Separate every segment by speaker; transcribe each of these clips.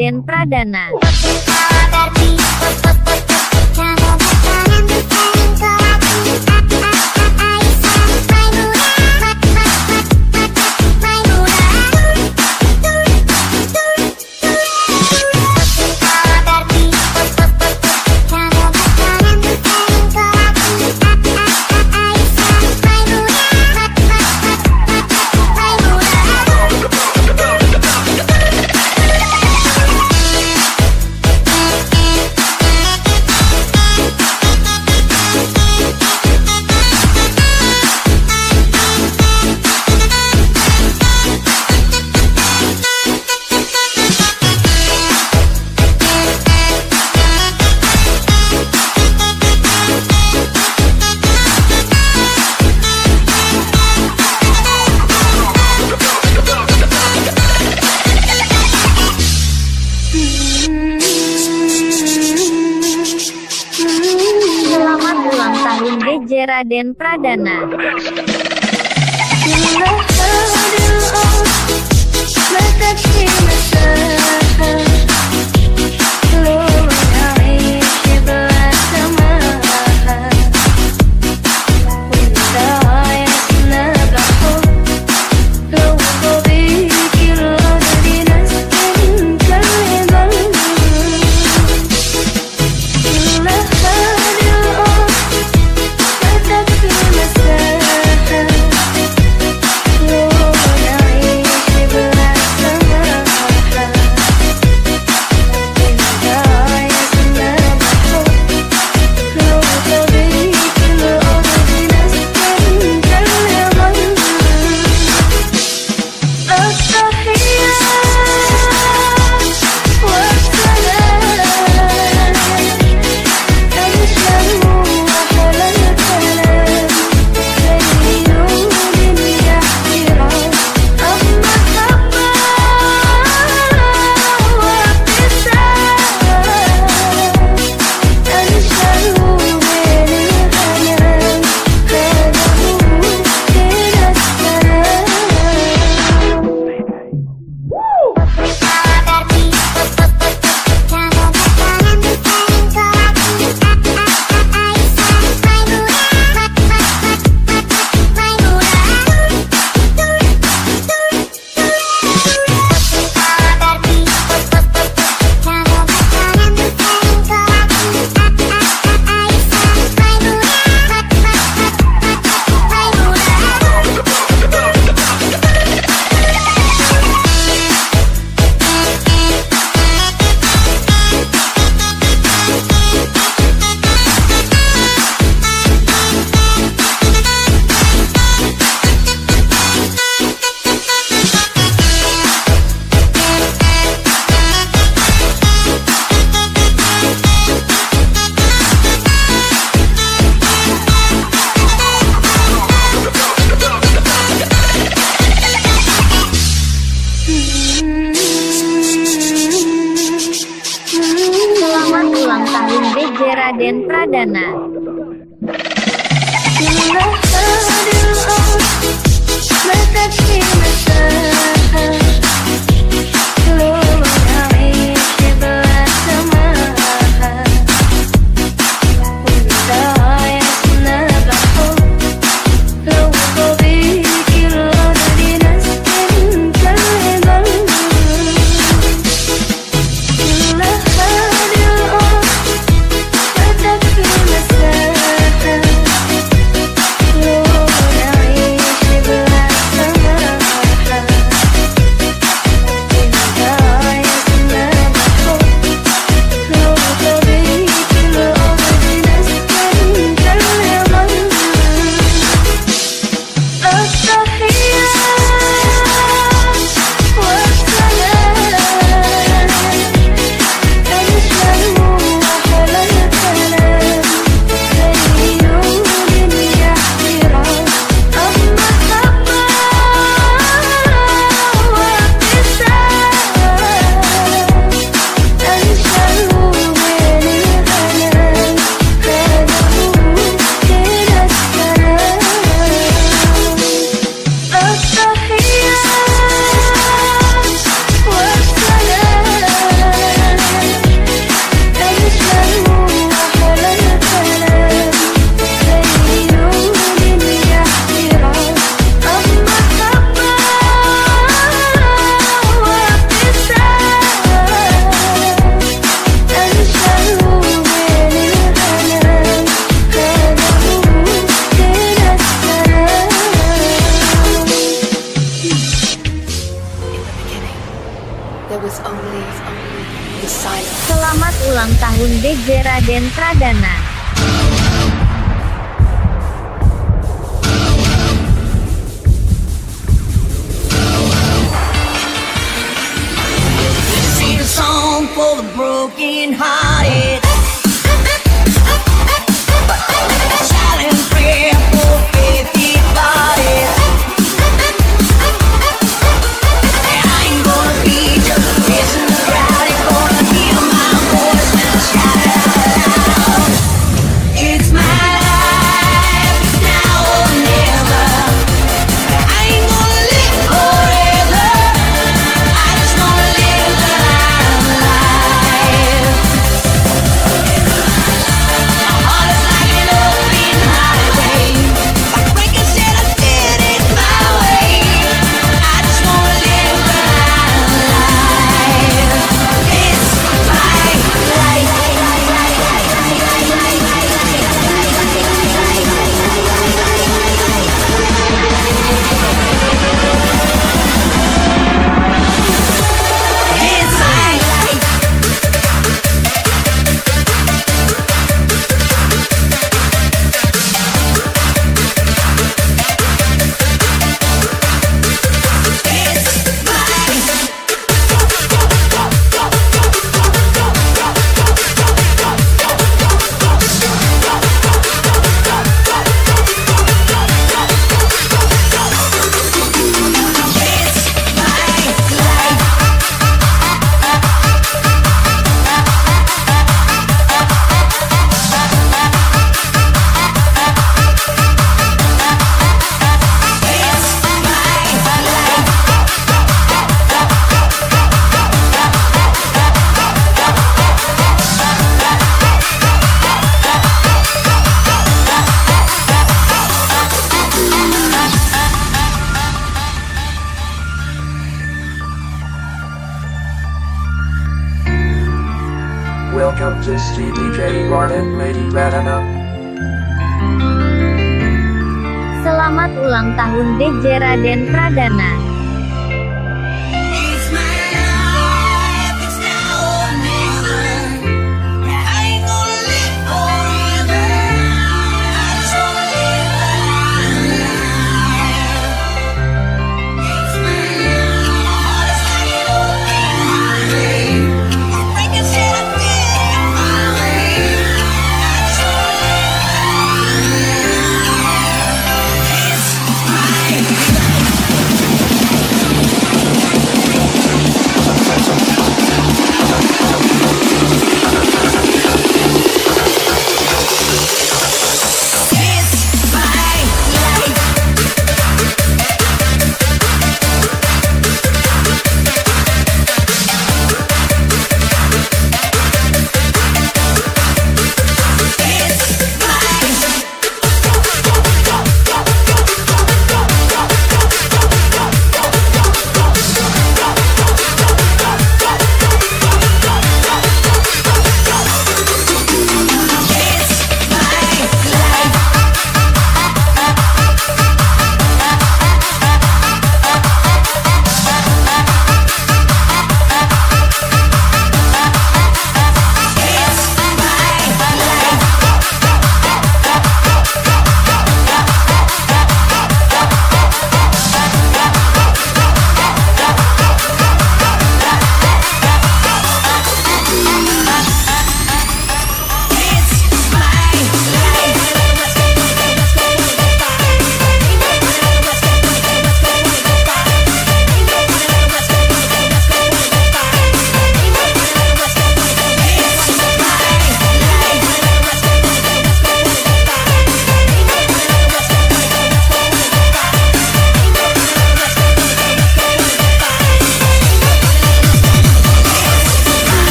Speaker 1: Raden Pradana. Raden Pradana. Raden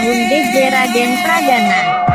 Speaker 2: DJ Raden Pradana.